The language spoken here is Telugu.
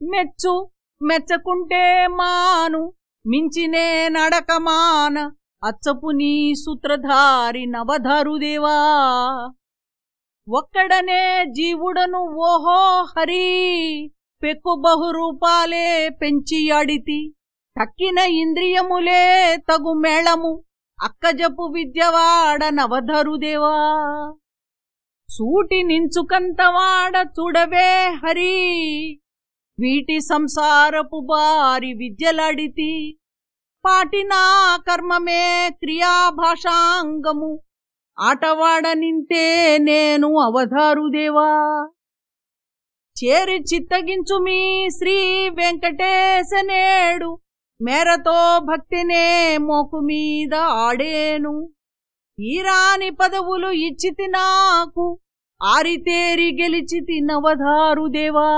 మెచ్చు మెచ్చకుంటే మాను మించినే నడకమాన అచ్చపు నీ సూత్రధారి నవధరుదేవా ఒక్కడనే జీవుడను ఓహో హరి పెక్కు బహురూపాలే పెంచి అడితి తక్కిన ఇంద్రియములే తగు మేళము అక్కజపు విద్యవాడ నవధరుదేవా సూటి నించుకంతవాడ చూడవే హరి వీటి సంసారపు బారి విద్యలాడితి. పాటినా కర్మమే క్రియాభాషాంగము. ఆటవాడనింతే నేను అవధారుదేవా చేరి చిత్తగించు మీ శ్రీ వెంకటేశనేడు. మేరతో భక్తినే మోకు మీద ఆడేను. ఈరాని పదవులు ఇచ్చితి నాకు. ఆరితేరి గెలిచితి నవధారుదేవా